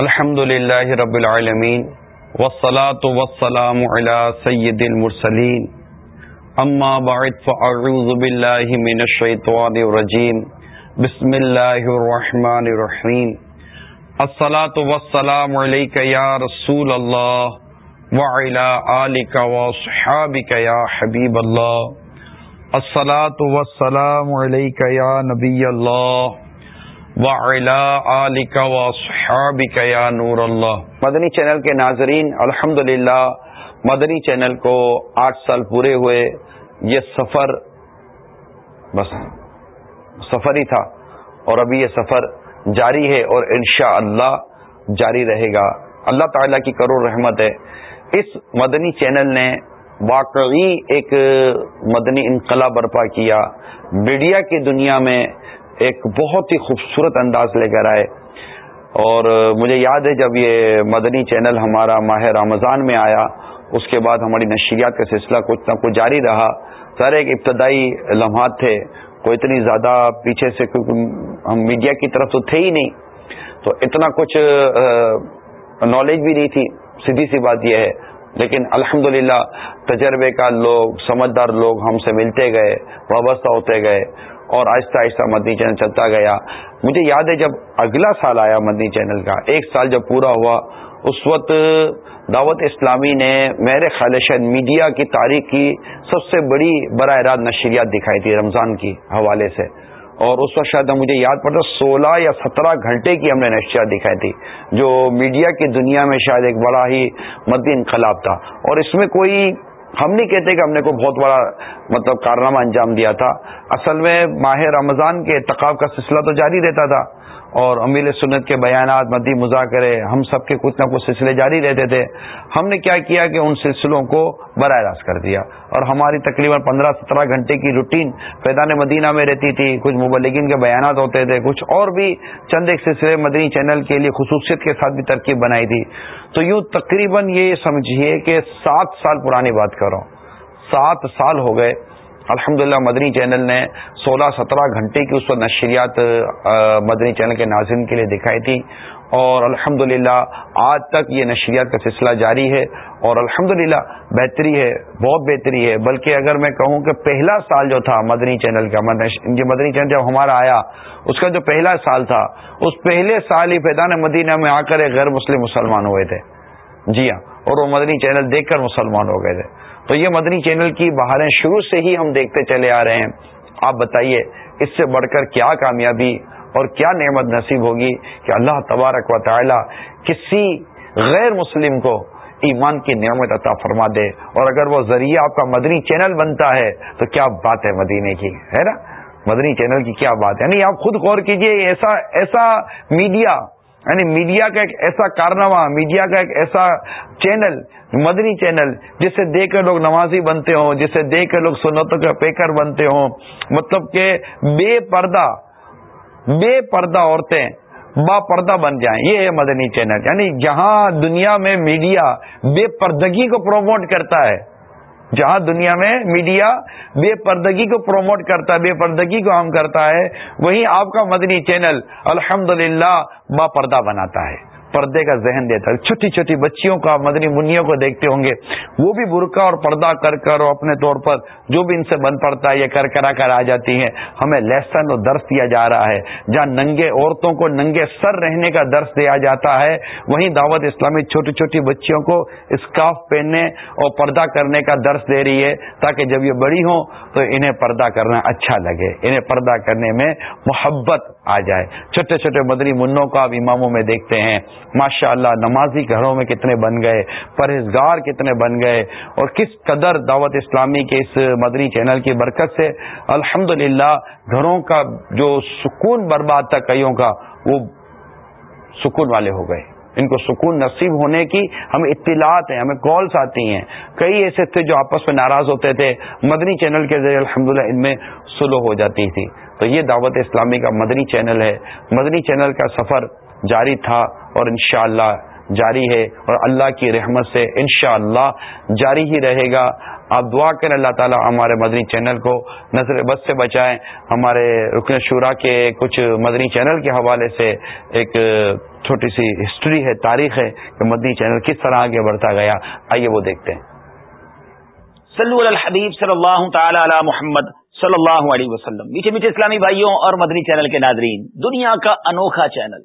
الحمد للہ رب العالمین والصلاة والسلام على سید المرسلین. اما بعد فاعوذ باللہ من الشیطان الرجیم. بسم اللہ الرحمن الرحیم. الصلاة والسلام علیکہ یا رسول اللہ وعلى آلک وصحابک یا حبیب اللہ. الصلاة والسلام علیکہ یا نبی اللہ. نور اللہ مدنی چینل کے ناظرین الحمد مدنی چینل کو آٹھ سال پورے ہوئے، یہ سفر بس سفر ہی تھا اور ابھی یہ سفر جاری ہے اور انشاء اللہ جاری رہے گا۔ اللہ تعالی کی کروڑ رحمت ہے۔ اس مدنی چینل نے واقعی ایک مدنی انقلاب برپا کیا۔ میڈیا کی دنیا میں ایک بہت ہی خوبصورت انداز لے کر آئے۔ اور مجھے یاد ہے جب یہ مدنی چینل ہمارا ماہ رمضان میں آیا، اس کے بعد ہماری نشریات کا سلسلہ کچھ نہ کچھ جاری رہا۔ سر ایک ابتدائی لمحات تھے، کوئی اتنی زیادہ پیچھے سے ہم میڈیا کی طرف تو تھے ہی نہیں۔ تو اتنا کچھ نالج بھی نہیں تھی۔ سیدھی سی بات یہ ہے۔ لیکن الحمد تجربے کا لوگ، سمجھدار لوگ ہم سے ملتے گئے، وابستہ ہوتے گئے اور آہستہ آہستہ مدنی چینل چلتا گیا۔ مجھے یاد ہے جب اگلا سال آیا مدنی چینل کا، ایک سال جب پورا ہوا، اس وقت دعوت اسلامی نے میرے خالشن میڈیا کی تاریخ کی سب سے بڑی براہ راست نشریات دکھائی تھی رمضان کی حوالے سے۔ اور اس وقت شاید مجھے یاد پڑتا سولہ یا سترہ گھنٹے کی ہم نے نشریات دکھائی تھی، جو میڈیا کی دنیا میں شاید ایک بڑا ہی مدی انقلاب تھا۔ اور اس میں کوئی ہم نہیں کہتے کہ ہم نے کوئی بہت بڑا مطلب کارنامہ انجام دیا تھا۔ اصل میں ماہ رمضان کے اتقاب کا سلسلہ تو جاری رہتا تھا۔ اور امیل سنت کے بیانات، مدی مذاکرے، ہم سب کے کچھ نہ کچھ سلسلے جاری رہتے تھے۔ ہم نے کیا کیا کہ ان سلسلوں کو براہ راست کر دیا۔ اور ہماری تقریباً پندرہ سترہ گھنٹے کی روٹین فیضان مدینہ میں رہتی تھی۔ کچھ مبلگین کے بیانات ہوتے تھے، کچھ اور بھی چند ایک سلسلے مدنی چینل کے لیے خصوصیت کے ساتھ بھی ترکیب بنائی تھی۔ تو یوں تقریباً یہ سمجھیے کہ سات سال پرانی بات کرو سات سال ہو گئے۔ الحمد مدنی چینل نے سولہ سترہ گھنٹے کی اس وقت نشریات مدنی چینل کے ناظرین کے لیے دکھائی تھی اور الحمد آج تک یہ نشریات کا سلسلہ جاری ہے اور الحمد بہتری ہے، بہت بہتری ہے۔ بلکہ اگر میں کہوں کہ پہلا سال جو تھا مدنی چینل کا مدنی چینل جب ہمارا آیا، اس کا جو پہلا سال تھا، اس پہلے سال ہی فیضان مدینہ میں آ کر غیر مسلم مسلمان ہوئے تھے۔ جی ہاں اور وہ مدنی چینل دیکھ کر مسلمان ہو گئے تھے۔ تو یہ مدنی چینل کی بہاریں شروع سے ہی ہم دیکھتے چلے آ رہے ہیں۔ آپ بتائیے، اس سے بڑھ کر کیا کامیابی اور کیا نعمت نصیب ہوگی کہ اللہ تبارک و تعالی کسی غیر مسلم کو ایمان کی نعمت عطا فرما دے۔ اور اگر وہ ذریعہ آپ کا مدنی چینل بنتا ہے، تو کیا بات ہے مدینے کی؟ ہے نا؟ مدنی چینل کی کیا بات ہے؟ یعنی آپ خود غور کیجیے، ایسا ایسا میڈیا یعنی میڈیا کا ایک ایسا کارنامہ، میڈیا کا ایک ایسا چینل، مدنی چینل، جسے دیکھ کر لوگ نمازی بنتے ہوں، جسے دیکھ کر لوگ سنتوں کے پیکر بنتے ہوں مطلب کہ بے پردہ بے پردہ عورتیں با پردہ بن جائیں۔ یہ ہے مدنی چینل۔ یعنی جہاں دنیا میں میڈیا بے پردگی کو پروموٹ کرتا ہے جہاں دنیا میں میڈیا بے پردگی کو پروموٹ کرتا ہے، بے پردگی کو عام کرتا ہے، وہیں آپ کا مدنی چینل الحمدللہ با پردہ بناتا ہے۔ پردے کا ذہن دیتا ہے۔ چھوٹی چھوٹی بچیوں کا، مدنی منیوں کو دیکھتے ہوں گے۔ وہ بھی برقع اور پردہ کر کر اور اپنے طور پر جو بھی ان سے بن پڑتا ہے، یہ کر کرا کر آ جاتی ہیں۔ ہمیں لیسن اور درس دیا جا رہا ہے۔ جہاں ننگے عورتوں کو ننگے سر رہنے کا درس دیا جاتا ہے، وہیں دعوت اسلامی چھوٹی چھوٹی بچیوں کو اسکاف پہننے اور پردہ کرنے کا درس دے رہی ہے۔ تاکہ جب یہ بڑی ہوں تو انہیں پردہ کرنا اچھا لگے۔ انہیں پردہ کرنے میں محبت آ جائے۔ چھوٹے چھوٹے مدنی منوں کو آپ اماموں میں دیکھتے ہیں۔ ماشاء اللہ نمازی گھروں میں کتنے بن گئے، پرہیزگار کتنے بن گئے، اور کس قدر دعوت اسلامی کے اس مدنی چینل کی برکت سے الحمد گھروں کا جو سکون برباد تھا کئیوں کا، وہ سکون والے ہو گئے۔ ان کو سکون نصیب ہونے کی ہمیں اطلاعات ہیں، ہمیں کالس آتی ہیں۔ کئی ایسے تھے جو آپس میں ناراض ہوتے تھے، مدنی چینل کے ذریعے الحمد ان میں سلو ہو جاتی تھی۔ تو یہ دعوت اسلامی کا مدنی چینل ہے۔ مدنی چینل کا سفر جاری تھا اور انشاءاللہ جاری ہے اور اللہ کی رحمت سے انشاءاللہ جاری ہی رہے گا۔ آپ دعا کریں اللہ تعالیٰ ہمارے مدنی چینل کو نظر بد سے بچائیں۔ ہمارے رکن شورا کے کچھ مدنی چینل کے حوالے سے ایک چھوٹی سی ہسٹری ہے، تاریخ ہے کہ مدنی چینل کس طرح آگے بڑھتا گیا۔ آئیے وہ دیکھتے ہیں۔ صلو علی الحبیب صلی اللہ تعالی علی محمد صلی اللہ علیہ وسلم۔ میٹھے میٹھے اسلامی بھائیوں اور مدنی چینل کے ناظرین، دنیا کا انوکھا چینل،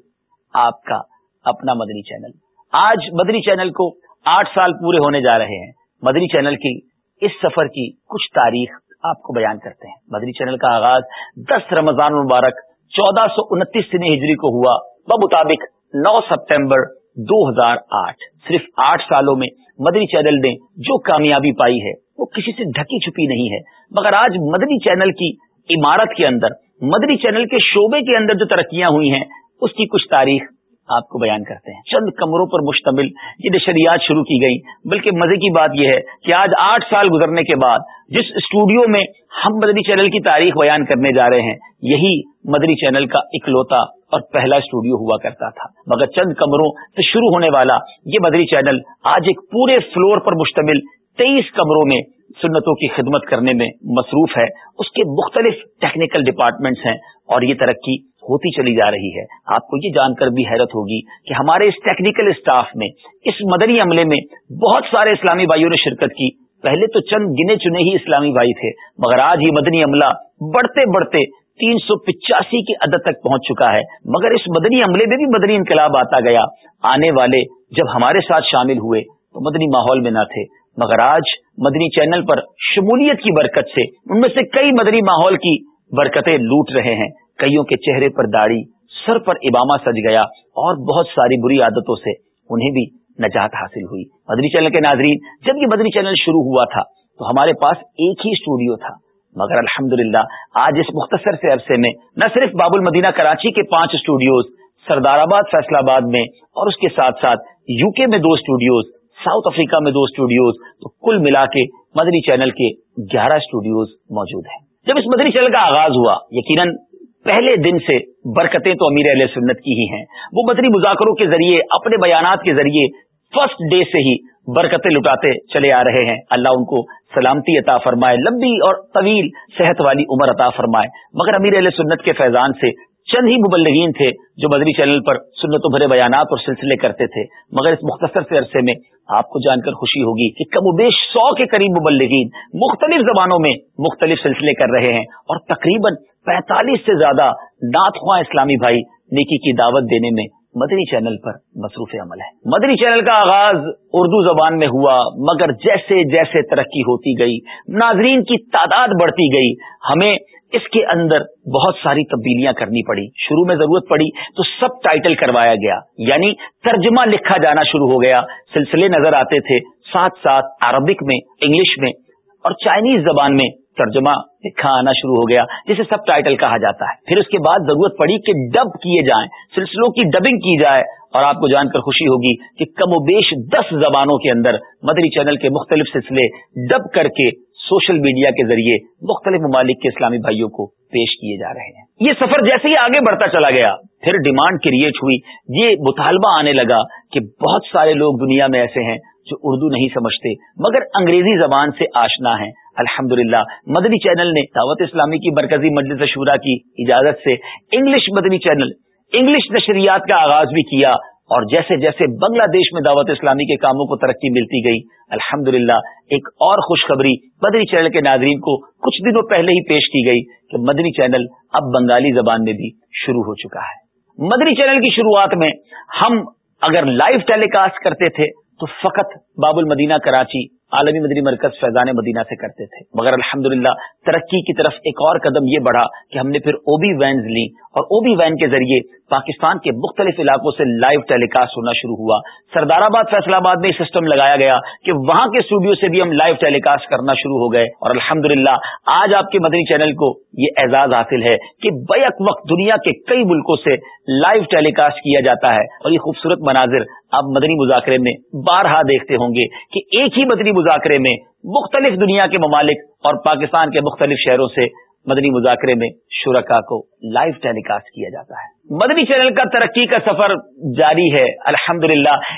آپ کا اپنا مدنی چینل۔ آج مدنی چینل کو آٹھ سال پورے ہونے جا رہے ہیں۔ مدنی چینل کی اس سفر کی کچھ تاریخ آپ کو بیان کرتے ہیں۔ مدنی چینل کا آغاز دس رمضان مبارک چودہ سو انتیس سن ہجری کو ہوا۔ بمطابق نو سپٹمبر دو ہزار آٹھ۔ صرف آٹھ سالوں میں مدنی چینل نے جو کامیابی پائی ہے، وہ کسی سے ڈھکی چھپی نہیں ہے۔ مگر آج مدنی چینل کی عمارت کے اندر، مدنی چینل کے شعبے کے اندر جو ترقیاں ہوئی ہیں، اس کی کچھ تاریخ آپ کو بیان کرتے ہیں۔ چند کمروں پر مشتمل یہ نشریات شروع کی گئی، بلکہ مزے کی بات یہ ہے کہ آج آٹھ سال گزرنے کے بعد جس اسٹوڈیو میں ہم مدنی چینل کی تاریخ بیان کرنے جا رہے ہیں، یہی مدنی چینل کا اکلوتا اور پہلا اسٹوڈیو ہوا کرتا تھا۔ مگر چند کمروں سے شروع ہونے والا یہ مدنی چینل آج ایک پورے فلور پر مشتمل تیئیس کمروں میں سنتوں کی خدمت کرنے میں مصروف ہے۔ اس کے مختلف ٹیکنیکل ڈپارٹمنٹس ہیں اور یہ ترقی ہوتی چلی جا رہی ہے۔ آپ کو یہ جان کر بھی حیرت ہوگی کہ ہمارے اس ٹیکنیکل اسٹاف میں، اس مدنی عملے میں بہت سارے اسلامی بھائیوں نے شرکت کی۔ پہلے تو چند گنے چنے ہی اسلامی بھائی تھے، مگر آج یہ مدنی عملہ بڑھتے بڑھتے تین سو پچاسی کی عدد تک پہنچ چکا ہے۔ مگر اس مدنی عملے میں بھی مدنی انقلاب آتا گیا۔ آنے والے جب ہمارے ساتھ شامل ہوئے تو مدنی ماحول میں نہ تھے۔ مگر آج مدنی چینل پر شمولیت کی برکت سے ان میں سے کئی مدنی ماحول کی برکتیں لوٹ رہے ہیں۔ کئیوں کے چہرے پر داڑھی، سر پر اباما سج گیا اور بہت ساری بری عادتوں سے انہیں بھی نجات حاصل ہوئی۔ مدنی چینل کے ناظرین، جب یہ مدنی چینل شروع ہوا تھا تو ہمارے پاس ایک ہی اسٹوڈیو تھا، مگر الحمد آج اس مختصر سے عرصے میں نہ صرف باب المدینہ کراچی کے پانچ اسٹوڈیوز سردار آباد، فیصلہ آباد میں اور اس کے ساتھ ساتھ یو کے میں دو اسٹوڈیوز ساؤتھ افریقہ میں دو اسٹوڈیوز تو کل ملا کے مدنی چینل کے گیارہ اسٹوڈیوز موجود ہیں۔ جب اس مدنی چینل کا آغاز ہوا، یقیناً پہلے دن سے برکتیں تو امیر علیہ سنت کی ہی ہیں۔ وہ مدنی مذاکروں کے ذریعے، اپنے بیانات کے ذریعے فرسٹ ڈے سے ہی برکتیں لٹاتے چلے آ رہے ہیں۔ اللہ ان کو سلامتی عطا فرمائے، لمبی اور طویل صحت والی عمر عطا فرمائے۔ مگر امیر علیہ سنت کے فیضان سے چند ہی مبلغین تھے جو مدری چینل پر سنت و بھرے بیانات اور سلسلے کرتے تھے۔ مگر اس مختصر سے عرصے میں آپ کو جان کر خوشی ہوگی کہ کم و بیش سو کے قریب مبلغین مختلف زبانوں میں مختلف سلسلے کر رہے ہیں اور تقریباً پینتالیس سے زیادہ نعت خواہ اسلامی بھائی نیکی کی دعوت دینے میں مدنی چینل پر مصروف عمل ہے۔ مدنی چینل کا آغاز اردو زبان میں ہوا، مگر جیسے جیسے ترقی ہوتی گئی، ناظرین کی تعداد بڑھتی گئی، ہمیں اس کے اندر بہت ساری تبدیلیاں کرنی پڑی۔ شروع میں ضرورت پڑی تو سب ٹائٹل کروایا گیا یعنی ترجمہ لکھا جانا شروع ہو گیا۔ سلسلے نظر آتے تھے، ساتھ ساتھ عربک میں، انگلش میں اور چائنیز زبان میں ترجمہ لکھا آنا شروع ہو گیا، جسے سب ٹائٹل کہا جاتا ہے۔ پھر اس کے بعد ضرورت پڑی کہ ڈب کیے جائیں، سلسلوں کی ڈبنگ کی جائے، اور آپ کو جان کر خوشی ہوگی کہ کم و بیش دس زبانوں کے اندر مدری چینل کے مختلف سلسلے ڈب کر کے سوشل میڈیا کے ذریعے مختلف ممالک کے اسلامی بھائیوں کو پیش کیے جا رہے ہیں۔ یہ سفر جیسے ہی آگے بڑھتا چلا گیا، پھر ڈیمانڈ کریٹ ہوئی، یہ مطالبہ آنے لگا کہ بہت سارے لوگ دنیا میں ایسے ہیں جو اردو نہیں سمجھتے، مگر انگریزی زبان سے آشنا ہیں۔ الحمد مدنی چینل نے دعوت اسلامی کی مرکزی مجلس شورا کی اجازت سے انگلش مدنی چینل، انگلش نشریات کا آغاز بھی کیا اور جیسے جیسے بنگلہ دیش میں دعوت اسلامی کے کاموں کو ترقی ملتی گئی الحمد ایک اور خوشخبری مدنی چینل کے ناظرین کو کچھ دنوں پہلے ہی پیش کی گئی کہ مدنی چینل اب بنگالی زبان میں بھی شروع ہو چکا ہے۔ مدنی چینل کی شروعات میں ہم اگر لائیو ٹیلی کاسٹ کرتے تھے تو فقط باب المدینہ کراچی، عالمی مدنی مرکز فیضان مدینہ سے کرتے تھے۔ مگر الحمد ترقی کی طرف ایک اور قدم یہ بڑھا کہ ہم نے پھر او بی وینز لی اور او بی وین کے ذریعے پاکستان کے مختلف علاقوں سے لائیو ٹیلی کاسٹ ہونا شروع ہوا۔ سردار آباد فیصلہ آباد میں سسٹم لگایا گیا کہ وہاں کے اسٹوڈیو سے بھی ہم لائیو ٹیلی کاسٹ کرنا شروع ہو گئے۔ اور الحمد آج آپ کے مدنی چینل کو یہ اعزاز حاصل ہے کہ بیک وقت دنیا کے کئی ملکوں سے لائیو ٹیلی کاسٹ کیا جاتا ہے۔ اور یہ خوبصورت مناظر آپ مدنی مذاکرے میں بارہا دیکھتے ہوں گے کہ ایک ہی مدنی مذاکرے میں مختلف دنیا کے ممالک اور پاکستان کے مختلف شہروں سے مدنی مذاکرے میں شرکا کو لائیو ٹیلی کاسٹ کیا جاتا ہے۔ مدنی چینل کا ترقی کا سفر جاری ہے۔ الحمد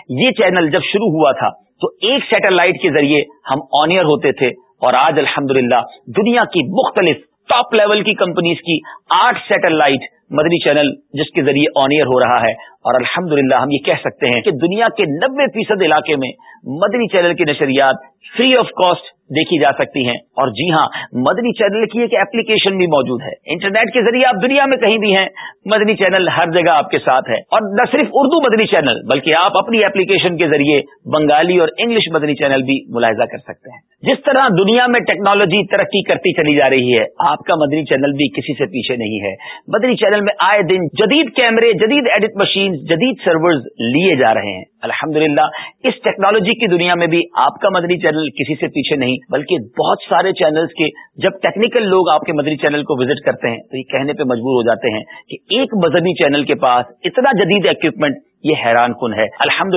یہ چینل جب شروع ہوا تھا تو ایک سیٹلائٹ کے ذریعے ہم آنیئر ہوتے تھے اور آج الحمدللہ دنیا کی مختلف ٹاپ لیول کی کمپنیز کی آٹھ سیٹلائٹ مدنی چینل جس کے ذریعے آن ایئر ہو رہا ہے۔ اور الحمدللہ ہم یہ کہہ سکتے ہیں کہ دنیا کے نبے فیصد علاقے میں مدنی چینل کی نشریات فری آف کاسٹ دیکھی جا سکتی ہیں۔ اور جی ہاں مدنی چینل کی ایک ایپلیکیشن بھی موجود ہے۔ انٹرنیٹ کے ذریعے آپ دنیا میں کہیں بھی ہیں، مدنی چینل ہر جگہ آپ کے ساتھ ہے اور نہ صرف اردو مدنی چینل، بلکہ آپ اپنی ایپلیکیشن کے ذریعے بنگالی اور انگلش مدنی چینل بھی ملاحظہ کر سکتے ہیں۔ جس طرح دنیا میں ٹیکنالوجی ترقی کرتی چلی جا رہی ہے، آپ کا مدنی چینل بھی کسی سے پیچھے نہیں ہے۔ مدنی چینل میں آئے دن جدید کیمرے، جدید ایڈٹ مشین جدید سرورز لیے جا رہے ہیں۔ الحمد اس ٹیکنالوجی کی دنیا میں بھی آپ کا مدنی چینل کسی سے پیچھے نہیں، بلکہ بہت سارے چینلز کے جب ٹیکنیکل لوگ آپ کے مدنی چینل کو وزٹ کرتے ہیں، تو یہ کہنے پہ مجبور ہو جاتے ہیں کہ ایک مذہبی چینل کے پاس اتنا جدید اکوپمنٹ یہ حیران کن ہے۔ الحمد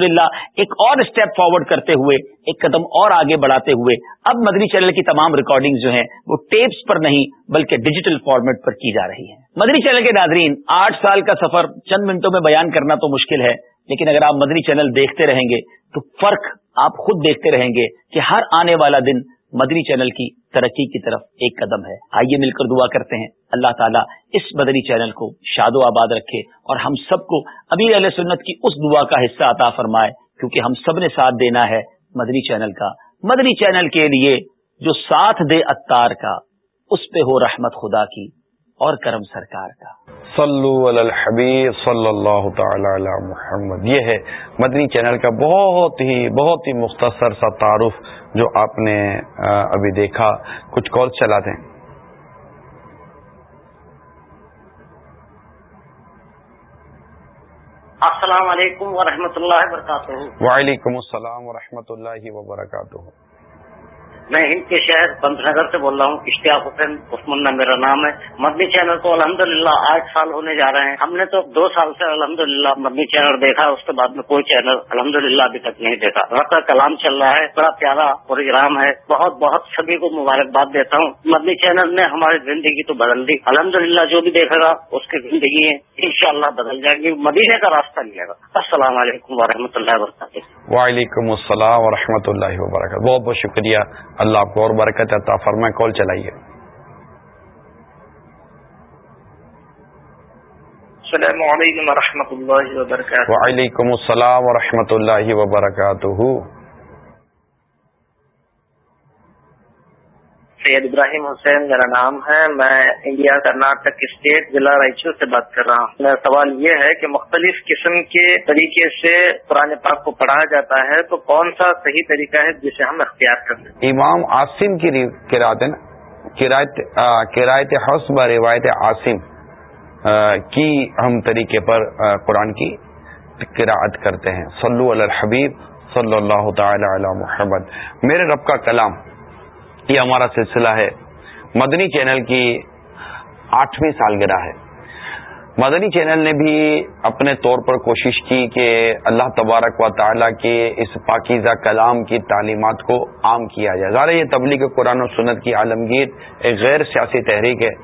ایک اور اسٹیپ فارورڈ کرتے ہوئے، ایک قدم اور آگے بڑھاتے ہوئے، اب مدنی چینل کی تمام ریکارڈنگ جو ہیں، وہ ٹیپس پر نہیں، بلکہ ڈیجیٹل فارمیٹ پر کی جا رہی ہے مدنی چینل کے ناظرین، آٹھ سال کا سفر چند منٹوں میں بیان کرنا تو مشکل ہے، لیکن اگر آپ مدنی چینل دیکھتے رہیں گے، تو فرق آپ خود دیکھتے رہیں گے کہ ہر آنے والا دن مدنی چینل کی ترقی کی طرف ایک قدم ہے۔ آئیے مل کر دعا کرتے ہیں۔ اللہ تعالیٰ اس مدنی چینل کو شاد و آباد رکھے اور ہم سب کو ابھی علیہ سنت کی اس دعا کا حصہ عطا فرمائے، کیونکہ ہم سب نے ساتھ دینا ہے مدنی چینل کا۔ مدنی چینل کے لیے جو ساتھ دے اتار کا، اس پہ ہو رحمت خدا کی۔ اور کرم سرکار کا۔ صلو علی الحبیب صلی اللہ تعالی علی محمد۔ یہ ہے مدنی چینل کا بہت ہی بہت ہی مختصر سا تعارف جو آپ نے ابھی دیکھا۔ کچھ کال چلا دیں۔ السلام علیکم ورحمۃ اللہ وبرکاتہ۔ وعلیکم السلام ورحمۃ اللہ وبرکاتہ۔ میں ہند کے شہر پنت نگر سے بول رہا ہوں، اشتیاق حسین عثمانہ میرا نام ہے۔ مدنی چینل کو الحمدللہ آٹھ سال ہونے جا رہے ہیں۔ ہم نے تو دو سال سے الحمدللہ مدنی چینل دیکھا، اس کے بعد میں کوئی چینل الحمدللہ ابھی تک نہیں دیکھا۔ رب کا کلام چل رہا ہے، بڑا پیارا پروگرام ہے۔ بہت بہت سبھی کو مبارکباد دیتا ہوں۔ مدنی چینل نے ہماری زندگی تو بدل دی۔ الحمدللہ جو بھی دیکھے گا، اس کی زندگی ان شاء اللہ بدل جائے گی۔ مدینے کا راستہ ملے گا السلام علیکم و اللہ وبرکاتہ۔ وعلیکم السلام و اللہ وبرکاتہ۔ بہت بہت شکریہ۔ اللہ آپ کو اور برکت عطا فرمائے کال چلائیے۔ السلام علیکم و اللہ وبرکاتہ۔ وعلیکم السلام و اللہ وبرکاتہ۔ سید ابراہیم حسین میرا نام ہے، میں انڈیا، کرناٹک اسٹیٹ ضلع رائچور سے بات کر رہا ہوں۔ میرا سوال یہ ہے کہ مختلف قسم کے طریقے سے قرآن پاک کو پڑھایا جاتا ہے، تو کون سا صحیح طریقہ ہے جسے ہم اختیار کر ہیں؟ امام عاصم کی کرایت حسب روایت عاصم کی ہم طریقے پر قرآن کی قرآت کرتے ہیں۔ صلو علی الحبیب، صلی اللہ تعالی علی محمد۔ میرے رب کا کلام یہ ہمارا سلسلہ ہے۔ مدنی چینل کی آٹھویں سالگرہ ہے۔ مدنی چینل نے بھی اپنے طور پر کوشش کی کہ اللہ تبارک و تعالیٰ کے اس پاکیزہ کلام کی تعلیمات کو عام کیا جائے۔ ظاہر یہ تبلیغ قرآن و سنت کی عالمگیر ایک غیر سیاسی تحریک ہے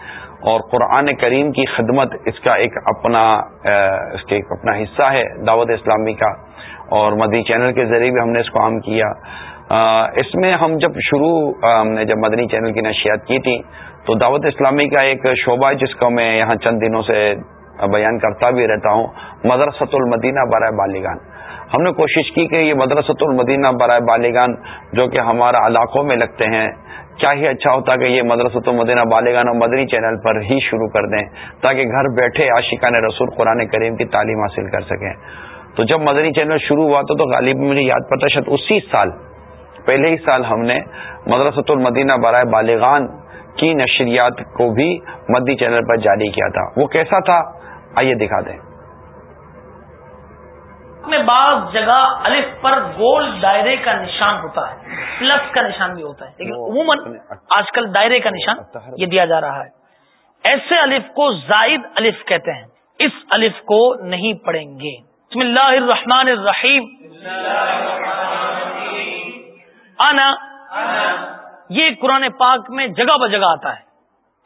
اور قرآن کریم کی خدمت اس کا ایک اپنا اس کے ایک اپنا حصہ ہے دعوت اسلامی کا۔ اور مدنی چینل کے ذریعے بھی ہم نے اس کو عام کیا۔ اس میں ہم جب شروع ہم نے جب مدنی چینل کی نشیات کی تھی، تو دعوت اسلامی کا ایک شعبہ جس کو میں یہاں چند دنوں سے بیان کرتا بھی رہتا ہوں، مدرسۃ المدینہ برائے بالیگان۔ ہم نے کوشش کی کہ یہ مدرسۃ المدینہ برائے بالیگان، جو کہ ہمارا علاقوں میں لگتے ہیں کیا ہی اچھا ہوتا کہ یہ مدرسۃ المدینہ، بالیگان اور مدنی چینل پر ہی شروع کر دیں، تاکہ گھر بیٹھے عاشقان رسول قرآن کریم کی تعلیم حاصل کر سکیں۔ تو جب مدنی چینل شروع ہوا تو غالب مجھے یاد پتا شاید اسی سال پہلے ہی سال ہم نے مدرسۃ المدینہ برائے بالغان کی نشریات کو بھی مدی چینل پر جاری کیا تھا۔ وہ کیسا تھا؟ آئیے دکھا دیں۔ میں بعض جگہ الف پر گول دائرے کا نشان ہوتا ہے پلس کا نشان بھی ہوتا ہے۔ لیکن عموماً آج کل دائرے کا نشان یہ دیا جا رہا ہے۔ ایسے الف کو زائد الف کہتے ہیں اس الف کو نہیں پڑھیں گے۔ بسم اللہ الرحمن الرحیم۔ آنا۔ یہ قرآن پاک میں جگہ ب جگہ آتا ہے۔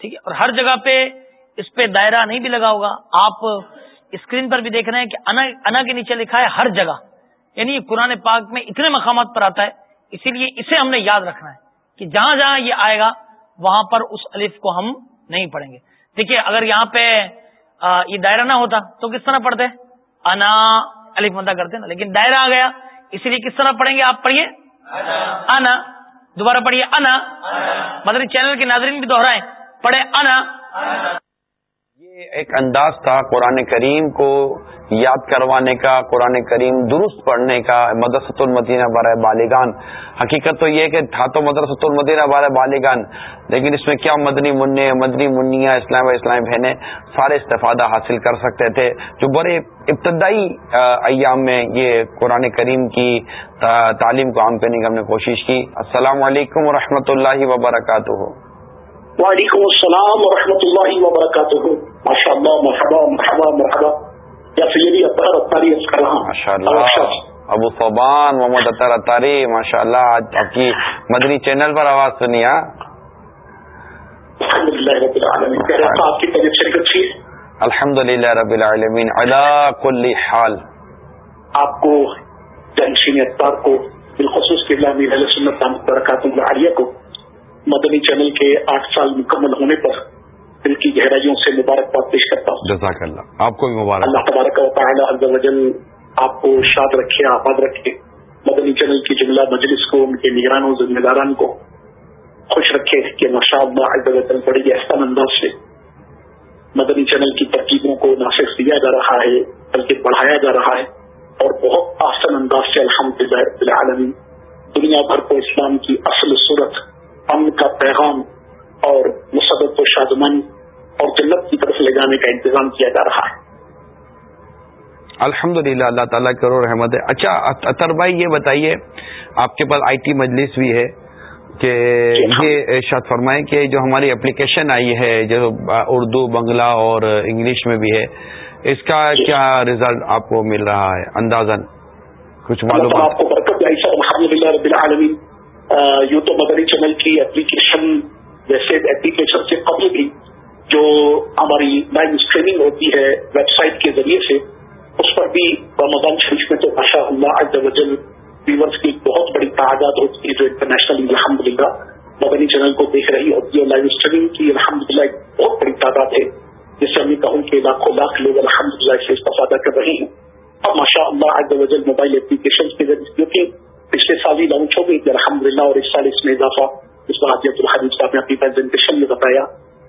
ٹھیک ہے؟ اور ہر جگہ پہ اس پہ دائرہ نہیں بھی لگا ہوگا۔ آپ اسکرین پر بھی دیکھ رہے ہیں کہ انا انا کے نیچے لکھا ہے ہر جگہ۔ یعنی یہ قرآن پاک میں اتنے مقامات پر آتا ہے۔ اسی لیے اسے ہم نے یاد رکھنا ہے کہ جہاں جہاں یہ آئے گا وہاں پر اس الف کو ہم نہیں پڑھیں گے۔ دیکھیے اگر یہاں پہ یہ دائرہ نہ ہوتا تو کس طرح پڑھتے؟ انا الف مدہ کرتے نا لیکن دائرہ آ گیا اسی لیے کس طرح پڑھیں گے آپ؟ پڑھیے۔ انا دوبارہ پڑھیے انا۔ مدنی چینل کے ناظرین بھی دوہرائیں پڑھے انا۔ ایک انداز تھا قرآن کریم کو یاد کروانے کا، قرآن کریم درست پڑھنے کا، مدرسۃ المدینہ بارہ بالغان۔ حقیقت تو یہ کہ تھا تو مدرسۃ المدینہ بارہ بالغان، لیکن اس میں کیا مدنی منع، مدنی منیا اسلام و اسلام بہنیں سارے استفادہ حاصل کر سکتے تھے۔ جو بڑے ابتدائی ایام میں یہ قرآن کریم کی تعلیم کو عام کرنے کی ہم نے کوشش کی۔ السلام علیکم و اللہ وبرکاتہ۔ وعلیکم السلام ورحمۃ اللہ وبرکاتہ۔ ماشاء اللہ مرحبا مرحبا مرحبا یا سیدی اطہر اطاری کر رہا ماشاء اللہ ابو صوبان محمد اطہر اطاری ماشاء اللہ آج آپ کی مدنی چینل پر آواز سنی ہاں؟ الحمد للہ رب العالمین۔ آپ کی طبیعت الحمد للہ رب العالمین۔ علا کل حال۔ آپ کو جنشین کو بالخصوص کے اللہ علیہ سنت برکات العالیہ کو مدنی چینل کے آٹھ سال مکمل ہونے پر دل کی گہرائیوں سے مبارکباد پیش کرتا ہوں۔ جزاک اللہ۔ آپ کو بھی مبارک۔ اللہ تبارک و تعالی عز و جل آپ کو شاد رکھے آباد رکھے۔ مدنی چینل کی جملہ مجلس کو ان کے نگرانوں ذمہ داران کو خوش رکھے کہ نشاد عز و جل بڑی احسن انداز سے مدنی چینل کی ترکیبوں کو نہ صرف دیا جا رہا ہے بلکہ بڑھایا جا رہا ہے اور بہت آسن انداز سے الحمد للہ دنیا بھر کو اسلام کی اصل صورت امن کا پیغام اور مسبت و شادمن اور جنت کی طرف لے جانے کا انتظام کیا جا رہا ہے۔ الحمد للہ اللہ تعالیٰ کرو رحمت ہے۔ اچھا اطر بھائی یہ بتائیے آپ کے پاس آئی ٹی مجلس بھی ہے کہ جی ہاں۔ یہ شاد فرمائیں کہ جو ہماری اپلیکیشن آئی ہے جو اردو بنگلہ اور انگلش میں بھی ہے اس کا جی۔ کیا ریزلٹ آپ کو مل رہا ہے؟ اندازن کچھ معلومات۔ یوں تو مدری چینل کی اپلیکیشن جیسے اپلیکیشن سے قبل بھی جو ہماری لائن اسٹریمنگ ہوتی ہے ویب سائٹ کے ذریعے سے، اس پر بھی رمضان شریف میں تو ماشاء اللہ وجل ویورس کی بہت بڑی تعداد ہوتی ہے جو انٹرنیشنل الحمد للہ مدنی چینل کو دیکھ رہی ہوتی ہے لائیو اسٹریمنگ کی الحمد للہ ایک بہت بڑی تعداد ہے، جس سے میں کہوں کہ لاکھوں لاکھ لوگ الحمد للہ سے استفادہ کر رہے ہیں۔ اب ماشاء اللہ وجل موبائل اپلیکیشن کے ذریعے کیونکہ پچھلے سال ہی لانچ ہو گئی الحمد للہ اور اس سال اس میں اضافہ۔ اس بار عبد الحدیب صاحب نے اپنی پریزنٹیشن میں بتایا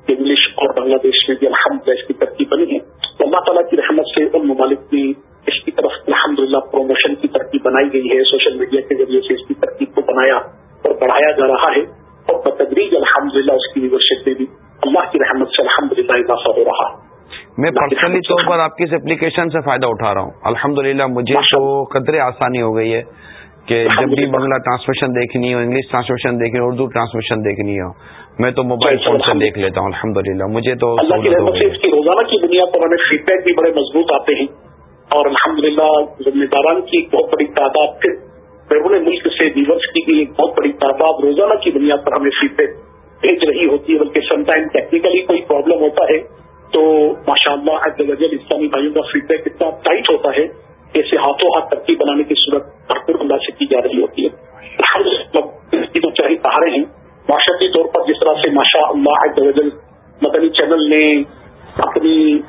کہ انگلش اور بنگلہ دیش میں بھی الحمد للہ اس کی ترقی بنی ہے۔ تو اللہ تعالیٰ کی رحمت سے ان ممالک میں اس کی طرف الحمد للہ پروموشن کی ترقی بنائی گئی ہے۔ سوشل میڈیا کے ذریعے سے اس کی ترقی کو بنایا اور بڑھایا جا رہا ہے۔ اور بتدریج الحمد للہ اس کی لیڈرشپ میں بھی اللہ کی رحمت سے الحمد للہ اضافہ ہو رہا۔ میں پرسنلی طور پر آپ کی اس اپلیکیشن سے فائدہ اٹھا رہا ہوں۔ الحمد للہ مجھے تو قدرے آسانی ہو گئی ہے۔ کہ جب بھی بنگلہ ٹرانسمیشن دیکھنی ہو انگلش ٹرانسمیشن دیکھنی ہو اردو ٹرانسمیشن دیکھنی ہو میں تو موبائل فون سے دیکھ لیتا ہوں الحمد للہ مجھے تو اس کی روزانہ کی بنیاد پر ہمیں فیڈ بیک بھی بڑے مضبوط آتے ہیں اور الحمد للہ ذمہ داران کی ایک بہت بڑی تعداد بیرون ملک سے ویورس کی بھی ایک بہت بڑی تعداد روزانہ کی بنیاد پر ہمیں فیڈ بیک بھیج رہی ہوتی ہے بلکہ سم ٹائم ٹیکنیکلی کوئی پرابلم ہوتا ہے تو ماشاء اللہ اسلامی بھائیوں کا فیڈ بیک اتنا ٹائٹ ہوتا ہے ایسے ہاتھوں ہاتھ ترقی بنانے کی صورت بھرپور انداز سے کی جا رہی ہوتی ہے۔ کی تو چاہیے سہارے ہیں، معاشرتی طور پر جس طرح سے ماشاء اللہ مدنی چینل نے اپنی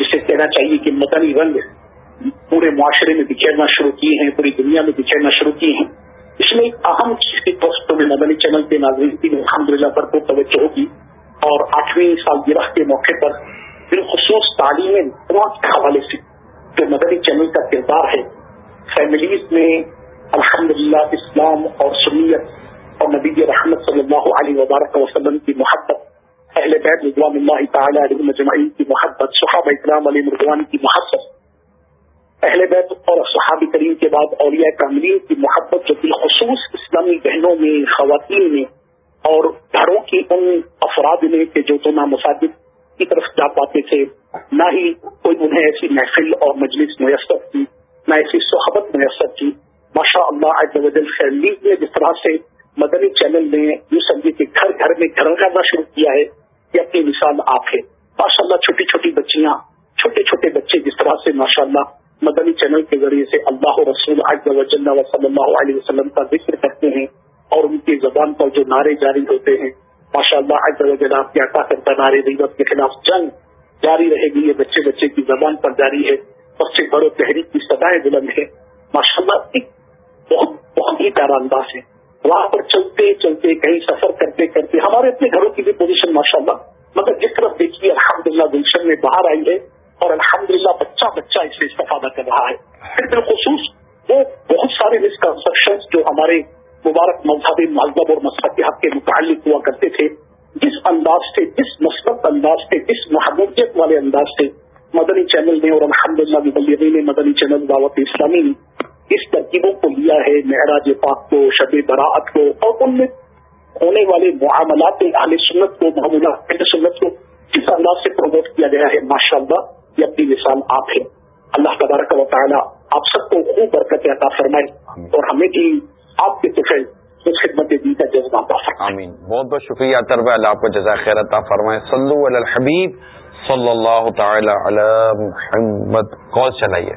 جسے کہنا چاہیے کہ مدنی رنگ پورے معاشرے میں بکھیرنا شروع کیے ہیں، پوری دنیا میں بکھیرنا شروع کیے ہیں۔ اس میں ایک اہم چیز کی طرف میں مدنی چینل کے ناظرین کی الحمد للہ پر کو توجہ ہوگی۔ اور آٹھویں سالگرہ کے موقع پر بالخصوص تعلیم کے حوالے سے جو مدنی چینل کا کردار ہے فیملیز میں الحمد للہ اسلام اور سنیت اور نبی رحمت صلی اللہ علیہ وبارک وسلم کی محبت، اہل بیت رضوان اللہ تعالیٰ علیہ مجمعین کی محبت صحاب اکرام علی مردوان کی محبت، اہل بیت اور صحابی کریم کے بعد اولیاء کاملین کی محبت جو بالخصوص اسلامی بہنوں میں، خواتین میں اور گھروں کی ان افراد میں کہ جو تو نہ مساجد کی طرف جا پاتے تھے، نہ ہی کوئی انہیں ایسی محفل اور مجلس میسر کی، نہ ایسی صحبت میسر کی۔ ماشاء اللہ فیملی نے جس طرح سے مدنی چینل نے یوں سمجھے کہ گھر گھر میں گھر کرنا شروع کیا ہے، یہ اپنی مثال آپ ہے۔ ماشاء اللہ چھوٹی چھوٹی بچیاں، چھوٹے چھوٹے بچے جس طرح سے ماشاء اللہ مدنی چینل کے ذریعے سے اللہ رسول و صلی اللہ علیہ وسلم کا ذکر کرتے ہیں اور ان کی زبان پر جو نعرے جاری ہوتے ہیں ماشاء اللہ عز آپ کے عطا کرتا نعرے غیبت کے خلاف جنگ جاری رہے گی، یہ بچے بچے کی زبان پر جاری ہے، بچے بڑوں تحریک کی سدائیں بلند ہے ماشاء اللہ ایک بہت بہت ہی پیارا انداز ہے۔ وہاں پر چلتے چلتے، کہیں سفر کرتے کرتے، ہمارے اپنے گھروں کی بھی پوزیشن ماشاء اللہ مگر جس طرف دیکھیے الحمد للہ گلشن میں باہر آئی ہے اور الحمد للہ بچہ بچہ اس سے استفادہ کر رہا ہے۔ پھر بالخصوص وہ بہت سارے مسکنسپشن جو ہمارے مبارک مذہبی مہذب اور مذہبی حق کے متعلق ہوا کرتے تھے، جس انداز سے، جس مثبت انداز سے، جس محبوبیت والے انداز سے مدنی چینل نے اور الحمد للہ نے، مدنی چینل دعوت اسلامی نے اس ترکیبوں کو لیا ہے، معراج پاک کو، شب براعت کو اور ان میں ہونے والے معاملات اہل سنت کو معمولات سنت کو جس انداز سے پروموٹ کیا گیا ہے؟ ماشاء اللہ یہ اپنی مثال آپ ہے اللہ تبارک و تعالیٰ آپ سب کو خوب برکت عطا فرمائے اور ہمیں بھی آپ کے اس خدمت دی کا جذبہ عطا فرمائے۔ آمین۔ بہت بہت شکریہ طرب اللہ آپ کو جزا خیر عطا فرمائے۔ صلو علی الحبیب صلی اللہ تعالی علی محمد۔ کال چلائیے؟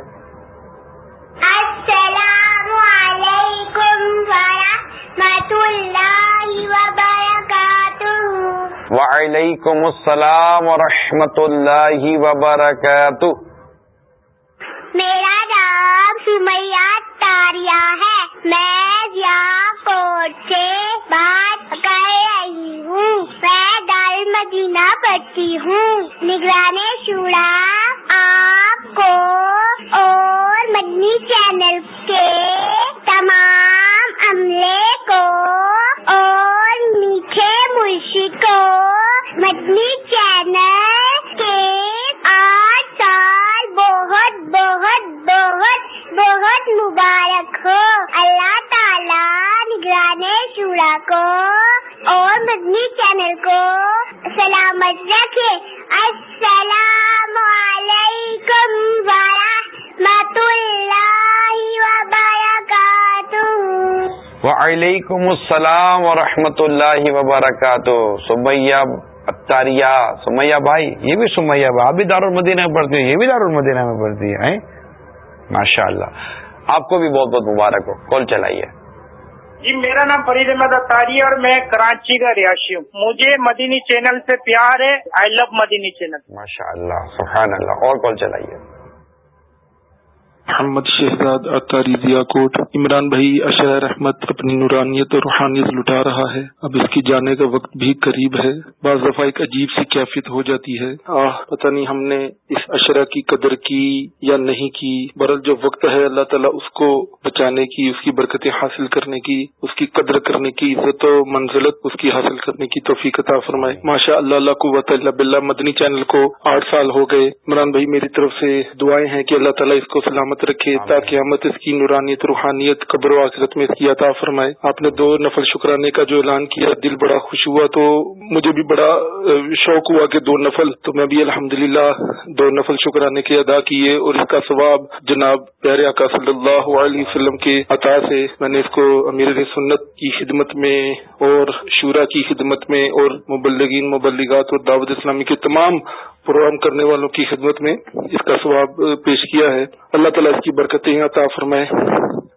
السلام علیکم ورحمۃ اللہ وبرکاتہ۔ وعلیکم السلام ورحمۃ اللہ وبرکاتہ۔ میرا نام سمیا تاریا ہے۔ میں کوٹ سے بات کر رہی ہوں۔ میں دال مدینہ پڑھتی ہوں۔ نگران شوڑا آپ کو اور مدنی چینل کے تمام عملے کو اور میٹھے مرشد کو مدنی چینل کے آٹھ سال بہت بہت بہت بہت مبارک ہو۔ اللہ تعالیٰ نگران شورا کو اور مدنی چینل کو سلامت رکھے۔ السلام علیکم ورحمۃ اللہ وبرکاتہ۔ وعلیکم السلام ورحمۃ اللہ وبرکاتہ۔ سمیہ اتاریہ سمیہ بھائی یہ بھی سمیہ بھائی آپ بھی دارالمدینہ میں پڑھتی ہیں یہ بھی دارالمدینہ میں پڑھتی ہے ماشاء اللہ آپ کو بھی بہت بہت مبارک ہو کال چلائیے جی میرا نام فرید احمد اتاری اور میں کراچی کا رہائشی ہوں مجھے مدینی چینل سے پیار ہے آئی لو مدینی چینل ماشاء اللہ سبحان اللہ اور کال چلائیے محمد شہزاد اطاری ضیا کوٹ، عمران بھائی اشرار احمد اپنی نورانیت اور روحانیت لٹا رہا ہے۔ اب اس کی جانے کا وقت بھی قریب ہے۔ بعض دفعہ ایک عجیب سی کیفیت ہو جاتی ہے۔ آہ، پتہ نہیں ہم نے اس اشرا کی قدر کی یا نہیں کی۔ برل جو وقت ہے، اللہ تعالیٰ اس کو بچانے کی، اس کی برکتیں حاصل کرنے کی، اس کی قدر کرنے کی عزت و منزلت اس کی حاصل کرنے کی توفیق عطا فرمائے۔ ماشاء اللہ اللہ قوت اللہ بلّہ مدنی چینل کو آٹھ سال ہو گئے۔ عمران بھائی میری طرف سے دعائیں ہیں کہ اللہ تعالیٰ اس کو سلامت سلامت رکھے تاکہ امت اس کی نورانیت روحانیت قبر و آخرت میں اس کی عطا فرمائے۔ آپ نے دو نفل شکرانے کا جو اعلان کیا دل بڑا خوش ہوا تو مجھے بھی بڑا شوق ہوا کہ دو نفل تو میں بھی الحمد دو نفل شکرانے کے ادا کیے اور اس کا ثواب جناب پیارے آقا صلی اللہ علیہ وسلم کے عطا سے میں نے اس کو امیر سنت کی خدمت میں اور شورا کی خدمت میں اور مبلگین مبلغات اور دعوت اسلامی کے تمام پروگرام کرنے والوں کی خدمت میں اس کا ثواب پیش کیا ہے۔ اللہ تعالیٰ اس کی برکتیں عطا فرمائے۔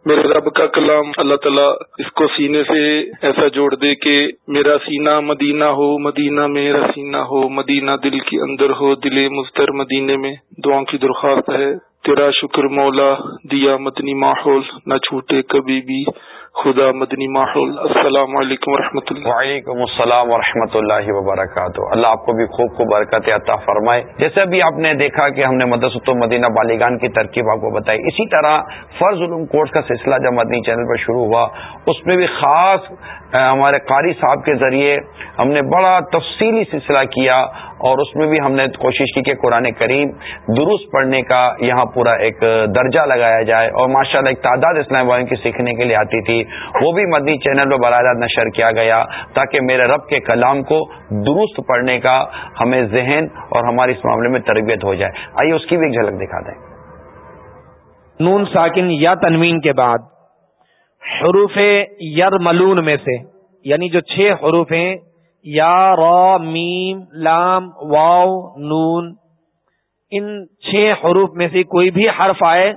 میرے رب کا کلام اللہ تعالیٰ اس کو سینے سے ایسا جوڑ دے کہ میرا سینہ مدینہ ہو، مدینہ میرا سینہ ہو، مدینہ دل کے اندر ہو، دل مستر مدینے میں دعاؤں کی درخواست ہے۔ تیرا شکر مولا، دیا مدنی ماحول، نہ چھوٹے کبھی بھی خدا مدنی ماحول، السلام علیکم و رحمۃ اللہ۔ وعلیکم السلام و رحمۃ اللہ وبرکاتہ۔ اللہ آپ کو بھی خوب خوب برکت عطا فرمائے۔ جیسے ابھی آپ نے دیکھا کہ ہم نے مدرسۃ مدینہ بالیگان کی ترکیب آپ کو بتائی، اسی طرح فرض علوم کورس کا سلسلہ جب مدنی چینل پر شروع ہوا، اس میں بھی خاص ہمارے قاری صاحب کے ذریعے ہم نے بڑا تفصیلی سلسلہ کیا۔ اور اس میں بھی ہم نے کوشش کی کہ قرآن کریم درست پڑھنے کا یہاں پورا ایک درجہ لگایا جائے اور ماشاء اللہ ایک تعداد اسلام والوں کی سیکھنے کے لیے آتی تھی۔ وہ بھی مدنی چینل پر براہ راست نشر کیا گیا تاکہ میرے رب کے کلام کو درست پڑھنے کا ہمیں ذہن اور ہماری اس معاملے میں تربیت ہو جائے۔ آئیے اس کی بھی ایک جھلک دکھا دیں۔ نون ساکن یا تنوین کے بعد حروف یر ملون میں سے یعنی جو چھ حروف ہیں یا رو میم لام واؤ نون ان چھ حروف میں سے کوئی بھی حرف آئے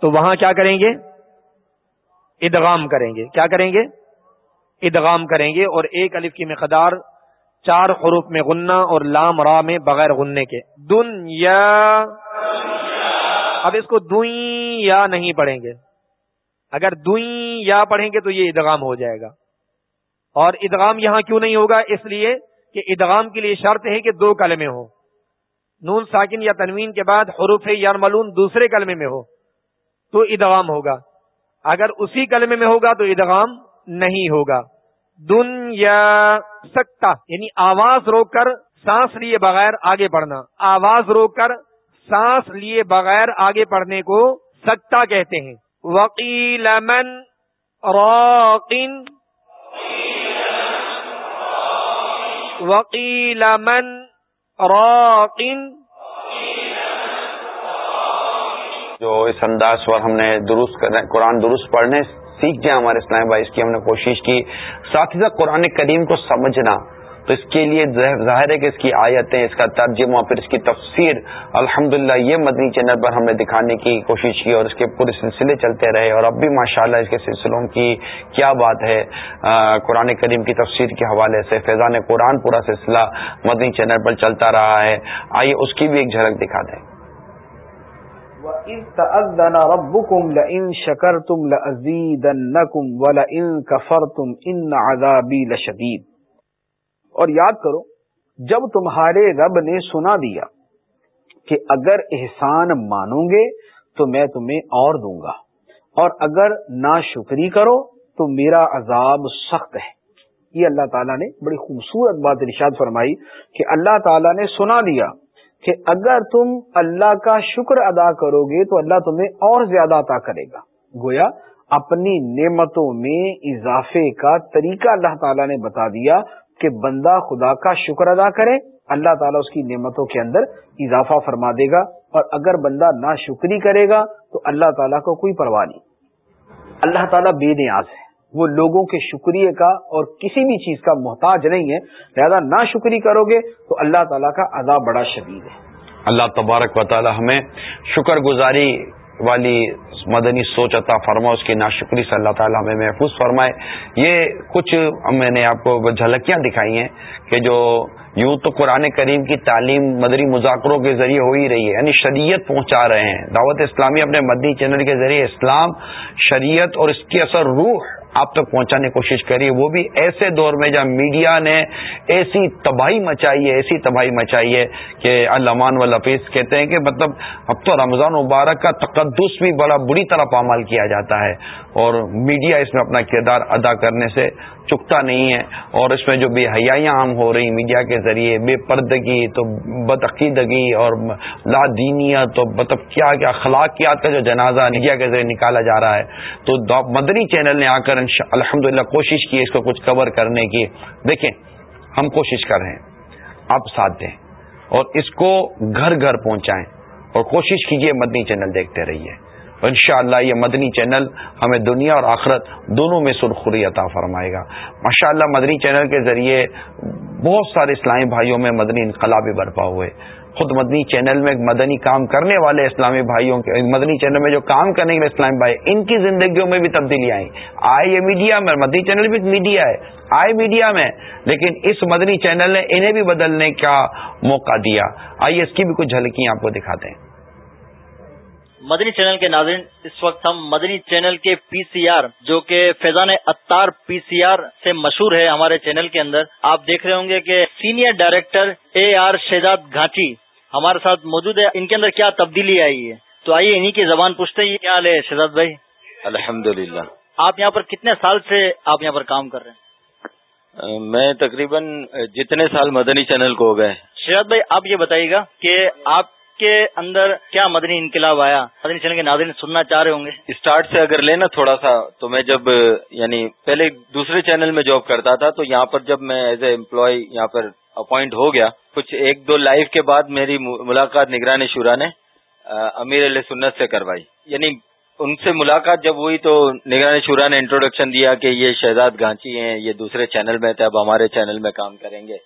تو وہاں کیا کریں گے؟ ادغام کریں گے۔ کیا کریں گے؟ ادغام کریں گے اور ایک الف کی مقدار چار حروف میں غنہ اور لام را میں بغیر غننے کے۔ دنیا اب اس کو دئی یا نہیں پڑھیں گے۔ اگر دئی یا پڑھیں گے تو یہ ادغام ہو جائے گا۔ اور ادغام یہاں کیوں نہیں ہوگا؟ اس لیے کہ ادغام کے لیے شرط ہے کہ دو کلمے ہوں۔ نون ساکن یا تنوین کے بعد حروف یا ملون دوسرے کلمے میں ہو، تو ادغام ہوگا۔ اگر اسی کلمے میں ہوگا تو ادغام نہیں ہوگا۔ دنیا سکتا یعنی آواز روک کر سانس لیے بغیر آگے بڑھنا۔ آواز روک کر سانس لیے بغیر آگے پڑھنے کو سکتا کہتے ہیں۔ وکیل من روکن وقیل من راقن. جو اس انداز پر ہم نے درست قرآن درست پڑھنے سیکھ گیا ہمارے اسلام بھائی، اس کی ہم نے کوشش کی۔ ساتھ ہی ساتھ قرآن کریم کو سمجھنا تو اس کے لیے ظاہر ہے کہ اس کی آیتیں، اس کا ترجمہ پھر اس کی تفسیر الحمد یہ مدنی چینل پر ہم نے دکھانے کی کوشش کی اور اس کے پورے سلسلے چلتے رہے اور اب بھی ماشاءاللہ اس کے سلسلوں کی کیا بات ہے قرآن کریم کی تفسیر کے حوالے سے، فیضان قرآن پورا سلسلہ مدنی چینل پر چلتا رہا ہے۔ آئیے اس کی بھی ایک جھلک دکھا دیں۔ لشدید اور یاد کرو، جب تمہارے رب نے سنا دیا کہ اگر احسان مانو گے تو میں تمہیں اور دوں گا، اور اگر نا شکری کرو تو میرا عذاب سخت ہے۔ یہ اللہ تعالیٰ نے بڑی خوبصورت بات ارشاد فرمائی کہ اللہ تعالیٰ نے سنا دیا کہ اگر تم اللہ کا شکر ادا کرو گے تو اللہ تمہیں اور زیادہ عطا کرے گا۔ گویا، اپنی نعمتوں میں اضافے کا طریقہ اللہ تعالیٰ نے بتا دیا کہ بندہ خدا کا شکر ادا کرے، اللہ تعالیٰ اس کی نعمتوں کے اندر اضافہ فرما دے گا اور اگر بندہ نہ شکری کرے گا تو اللہ تعالیٰ کو کوئی پرواہ نہیں۔ اللہ تعالیٰ بے نیاز ہے۔ وہ لوگوں کے شکریہ کا اور کسی بھی چیز کا محتاج نہیں ہے۔ لہذا نہ شکری کرو گے تو اللہ تعالیٰ کا ادا بڑا شدید ہے۔ اللہ تبارک و تعالیٰ ہمیں شکر گزاری والی مدنی سوچ عطا فرما، اس کی ناشکری سے اللہ تعالیٰ ہمیں محفوظ فرمائے۔ یہ کچھ میں نے آپ کو جھلکیاں دکھائی ہیں کہ جو یوں تو قرآن کریم کی تعلیم مدری مذاکروں کے ذریعے ہو ہی رہی ہے یعنی شریعت پہنچا رہے ہیں۔ دعوت اسلامی اپنے مدنی چینل کے ذریعے اسلام، شریعت اور اس کی اثر روح آپ تک پہنچانے کی کوشش کری۔ وہ بھی ایسے دور میں جب میڈیا نے ایسی تباہی مچائی ہے، ایسی تباہی مچائی ہے کہ علمان و لفیظ کہتے ہیں کہ مطلب اب تو رمضان مبارک کا تقدس بھی بڑا بری طرح پامال کیا جاتا ہے اور میڈیا اس میں اپنا کردار ادا کرنے سے چکتا نہیں ہے اور اس میں جو بے حیاں عام ہو رہی میڈیا کے ذریعے، بے پردگی تو بدعقیدگی اور لا دینیت تو مطلب کیا کیا اخلاقیات کا جو جنازہ میڈیا کے ذریعے نکالا جا رہا ہے۔ تو مدنی چینل نے آ کر الحمد کوشش کی اس کو کچھ کور کرنے کی۔ دیکھیں، ہم کوشش کر رہے ہیں۔ آپ ساتھ دیں اور اس کو گھر گھر پہنچائیں اور کوشش کیجیے مدنی چینل دیکھتے رہیے۔ ان شاء اللہ یہ مدنی چینل ہمیں دنیا اور آخرت دونوں میں سرخری عطا فرمائے گا۔ ماشاء اللہ مدنی چینل کے ذریعے بہت سارے اسلامی بھائیوں میں مدنی انقلابی برپا ہوئے۔ خود مدنی چینل میں مدنی کام کرنے والے اسلامی بھائیوں کے مدنی چینل میں جو کام کرنے والے اسلامی بھائی ان کی زندگیوں میں بھی تبدیلی آئی آئے یہ میڈیا میں، مدنی چینل بھی میڈیا ہے۔ آئے میڈیا میں، لیکن اس مدنی چینل نے انہیں بھی بدلنے کا موقع دیا۔ آئیے اس کی بھی کچھ جھلکی آپ کو دکھاتے ہیں۔ مدنی چینل کے ناظرین، اس وقت ہم مدنی چینل کے پی سی آر، جو کہ فیضان اتار پی سی آر سے مشہور ہے ہمارے چینل کے اندر، آپ دیکھ رہے ہوں گے کہ senior director A R Shahzad Ghanchi ہمارے ساتھ موجود ہے۔ ان کے اندر کیا تبدیلی آئی ہے؟ تو آئیے انہیں کی زبان پوچھتے ہیں۔ کیا حال ہے شہزاد بھائی؟ الحمد للہ آپ یہاں پر کتنے سال سے آپ یہاں پر کام کر رہے ہیں؟ میں تقریباً جتنے سال مدنی چینل کو ہو گئے۔ شہزاد بھائی آپ یہ بتائیے گا کہ آپ کے اندر کیا مدنی انقلاب آیا؟ مدنی چینل کے ناظرین سننا چاہ رہے ہوں گے۔ اسٹارٹ سے اگر لینا تھوڑا سا، تو میں جب یعنی پہلے دوسرے چینل میں جاب کرتا تھا، تو یہاں پر جب میں ایز اے امپلائی یہاں پر اپوائنٹ ہو گیا، کچھ ایک دو لائف کے بعد میری ملاقات نگرانی شورا نے امیر علیہ سنت سے کروائی۔ یعنی ان سے ملاقات جب ہوئی تو نگرانی شورا نے انٹروڈکشن دیا کہ یہ شہزاد گانچی ہیں، یہ دوسرے چینل میں تھے، اب ہمارے چینل میں کام کریں گے۔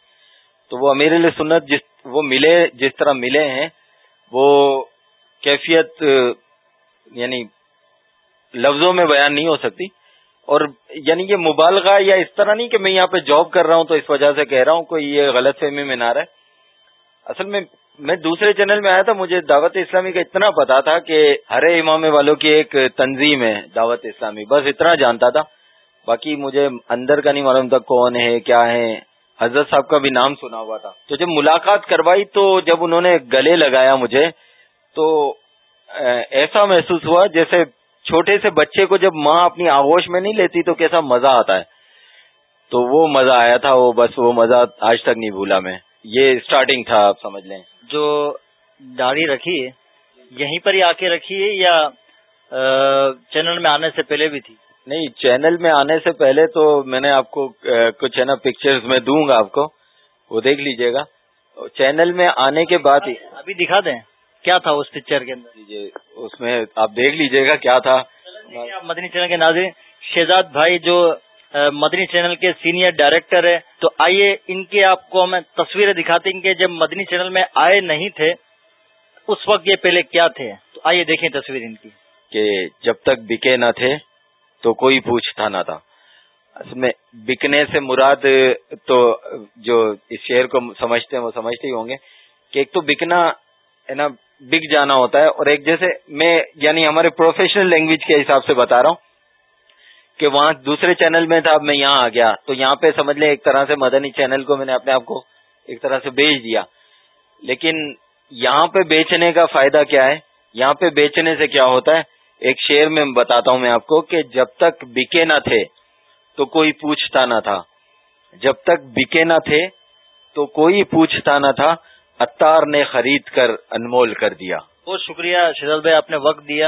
تو وہ امیر علیہ سنت جس، وہ ملے، جس طرح ملے ہیں وہ کیفیت یعنی لفظوں میں بیان نہیں ہو سکتی۔ اور یعنی یہ مبالغہ یا اس طرح نہیں کہ میں یہاں پہ جاب کر رہا ہوں تو اس وجہ سے کہہ رہا ہوں کوئی یہ غلط فہمی میں نہ رہے۔ اصل میں میں دوسرے چینل میں آیا تھا، مجھے دعوت اسلامی کا اتنا پتا تھا کہ ہر امام والوں کی ایک تنظیم ہے دعوت اسلامی۔ بس اتنا جانتا تھا۔ باقی مجھے اندر کا نہیں معلوم تھا کون ہے، کیا ہے۔ حضرت صاحب کا بھی نام سنا ہوا تھا۔ تو جب ملاقات کروائی تو جب انہوں نے گلے لگایا مجھے، تو ایسا محسوس ہوا جیسے چھوٹے سے بچے کو جب ماں اپنی آغوش میں نہیں لیتی تو کیسا مزہ آتا ہے۔ تو وہ مزہ آیا تھا، وہ بس وہ مزہ آج تک نہیں بھولا میں۔ یہ اسٹارٹنگ تھا، آپ سمجھ لیں۔ جو داڑھی رکھی ہے یہیں پر ہی آ کے رکھی ہے یا چینل میں آنے سے پہلے بھی تھی؟ نہیں چینل میں آنے سے پہلے تو میں نے آپ کو کچھ ہے نا پکچرز میں دوں گا آپ کو وہ دیکھ لیجیے گا۔ چینل میں آنے کے بعد ہی۔ ابھی دکھا دیں کیا تھا اس پکچر کے اندر؟ اس میں آپ دیکھ لیجیے گا کیا تھا۔ مدنی چینل کے ناظرین شہزاد بھائی جو مدنی چینل کے سینئر ڈائریکٹر ہے تو آئیے ان کے آپ کو ہمیں تصویریں دکھاتے ہیں کہ جب مدنی چینل میں آئے نہیں تھے اس وقت یہ پہلے کیا تھے۔ تو آئیے دیکھیں تصویر ان کی۔ کہ جب تک بکے نہ تھے تو کوئی پوچھتا نہ تھا۔ میں بکنے سے مراد تو جو اس شہر کو سمجھتے ہیں وہ سمجھتے ہی ہوں گے کہ ایک تو بکنا ہے نا، بک جانا ہوتا ہے اور ایک جیسے میں یعنی ہمارے پروفیشنل لینگویج کے حساب سے بتا رہا ہوں کہ وہاں دوسرے چینل میں تھا، اب میں یہاں آ گیا۔ تو یہاں پہ سمجھ لیں ایک طرح سے مدنی چینل کو میں نے اپنے آپ کو ایک طرح سے بیچ دیا۔ لیکن یہاں پہ بیچنے کا فائدہ کیا ہے؟ یہاں پہ بیچنے سے کیا ہوتا ہے؟ ایک شعر میں بتاتا ہوں میں آپ کو کہ جب تک بکے نہ تھے تو کوئی پوچھتا نہ تھا۔ جب تک بکے نہ تھے تو کوئی پوچھتا نہ تھا۔ اتار نے خرید کر انمول کر دیا۔ بہت شکریہ شہزاد بھائی آپ نے وقت دیا۔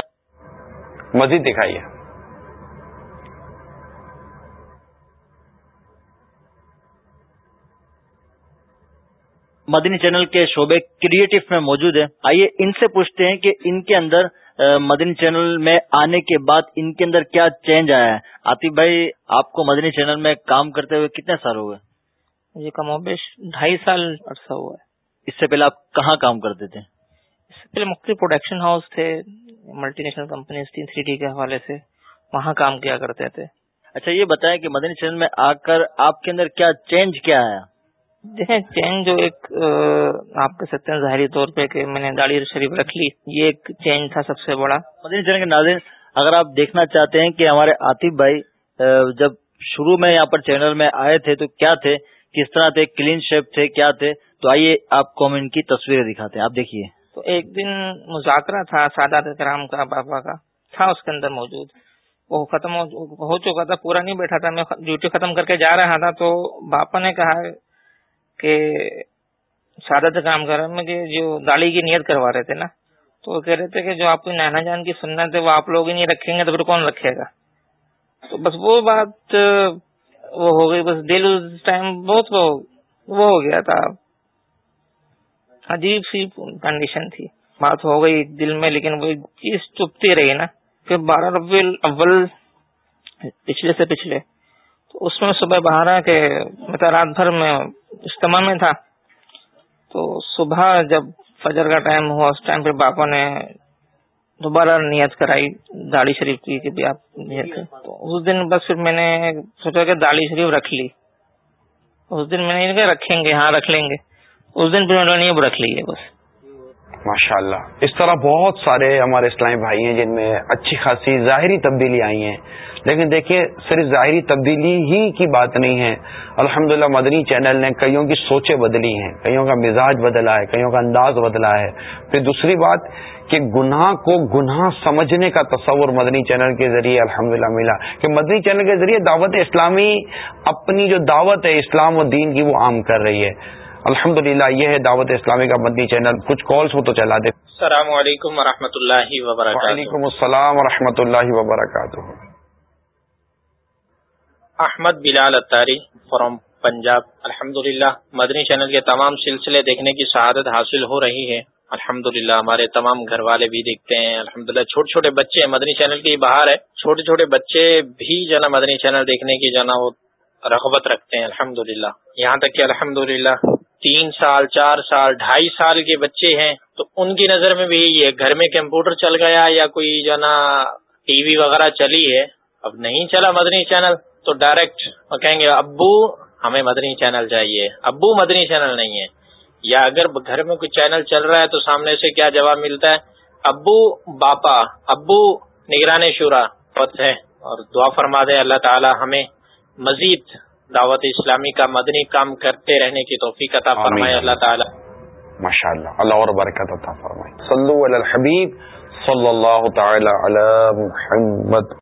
مزید دکھائیے۔ مدنی چینل کے شعبے کریٹو میں موجود ہیں۔ آئیے ان سے پوچھتے ہیں کہ ان کے اندر مدنی چینل میں آنے کے بعد ان کے اندر کیا چینج آیا ہے؟ آتیف بھائی آپ کو مدنی چینل میں کام کرتے ہوئے کتنے سال ہو گئے؟ یہ کم بیش ڈھائی سال عرصہ ہوا ہے۔ اس سے پہلے آپ کہاں کام کرتے تھے؟ اس سے پہلے مختلف پروڈکشن ہاؤس تھے ملٹی نیشنل کمپنیز تھی تھری ڈی کے حوالے سے وہاں کام کیا کرتے تھے۔ اچھا یہ بتائیں کہ مدنی چینل میں آ کر آپ کے اندر کیا چینج کیا آیا؟ چینج جو ایک آپ کہہ سکتے ہیں ظاہری طور پہ کہ میں نے داڑھی شریف رکھ لی یہ ایک چینج تھا سب سے بڑا۔ مدنی چینل کے ناظرین اگر آپ دیکھنا چاہتے ہیں کہ ہمارے آتف بھائی جب شروع میں یہاں پر چینل میں آئے تھے تو کیا تھے؟ کس طرح تھے؟ کلین شیپ تھے؟ کیا تھے؟ تو آئیے آپ کو ہم ان کی تصویریں دکھاتے ہیں آپ دیکھیے۔ تو ایک دن مذاکرہ تھا سادات کرام کا بابا کا تھا اس کے اندر موجود۔ وہ ختم ہو چکا تھا پورا نہیں بیٹھا تھا۔ میں ڈیوٹی ختم کر کے جا رہا تھا تو باپا نے کہا کہ سادت کام کر رہے کہ جو داڑھی کی نیت کروا رہے تھے نا۔ تو وہ کہہ رہے تھے کہ جو آپ کی نانا جان کی سنت ہے، وہ آپ لوگ ہی نہیں رکھیں گے تو پھر کون رکھے گا؟ تو بس وہ بات، وہ ہو گئی، بس دل اس ٹائم بہت وہ ہو گیا تھا۔ عجیب سی کنڈیشن تھی۔ بات ہو گئی دل میں، لیکن وہ چیز چپتی رہی نا۔ پھر بارہ ربی اول پچھلے سے پچھلے۔ تو اس میں صبح باہر کہ میں رات بھر میں اجتماع میں تھا۔ تو صبح جب فجر کا ٹائم ہوا اس ٹائم پہ باپا نے دوبارہ نیت کرائی داڑھی شریف کی کہ بھی آپ نیت تو اس دن بس پھر میں نے سوچا کہ داڑھی شریف رکھ لی۔ اس دن میں نے رکھیں گے ہاں رکھ لیں گے۔ اس دن پھر انہوں نے رکھ لی ہے بس۔ ماشاء اللہ اس طرح بہت سارے ہمارے اسلامی بھائی ہیں جن میں اچھی خاصی ظاہری تبدیلی آئی ہیں۔ لیکن دیکھیے، صرف ظاہری تبدیلی ہی کی بات نہیں ہے۔ الحمدللہ، مدنی چینل نے کئیوں کی سوچیں بدلی ہیں، کئیوں کا مزاج بدلا ہے، کئیوں کا انداز بدلا ہے۔ پھر دوسری بات کہ گناہ کو گناہ سمجھنے کا تصور مدنی چینل کے ذریعے الحمدللہ ملا۔ کہ مدنی چینل کے ذریعے دعوت اسلامی، اپنی جو دعوت ہے اسلام و دین کی وہ عام کر رہی ہے۔ الحمد یہ ہے دعوت اسلامی کا مدنی چینل۔ کچھ کالس ہو تو چلا دے۔ السلام علیکم و اللہ وبرکاتہ۔ وعلیکم السلام و اللہ وبرکاتہ۔ احمد بلال اتاری فرام پنجاب۔ الحمد مدنی چینل کے تمام سلسلے دیکھنے کی شہادت حاصل ہو رہی ہے۔ الحمد ہمارے تمام گھر والے بھی دیکھتے ہیں۔ الحمد للہ چھوٹے چھوٹے بچے مدنی چینل کی بہار ہے۔ چھوٹے چھوٹے بچے بھی جو نا مدنی چینل دیکھنے کی جو نا وہ رغبت رکھتے ہیں۔ الحمد یہاں تک کہ الحمد تین سال، چار سال، ڈھائی سال کے بچے ہیں، تو ان کی نظر میں بھی یہ گھر میں کمپیوٹر چل گیا یا کوئی جو نا ٹی وی وغیرہ چلی ہے، اب نہیں چلا مدنی چینل، تو ڈائریکٹ کہیں گے، ابو ہمیں مدنی چینل چاہیے، ابو مدنی چینل نہیں ہے۔ یا اگر گھر میں کوئی چینل چل رہا ہے تو سامنے سے کیا جواب ملتا ہے؟ ابو باپا، ابو نگران شورا ہے، اور دعا فرما دے اللہ تعالی ہمیں مزید دعوت اسلامی کا مدنی کام کرتے رہنے کی توفیق عطا فرمائے اللہ تعالی۔ ماشاء اللہ اللہ اور برکت عطا فرمائے۔ صلو علی الحبیب صلی اللہ تعالی علی محمد.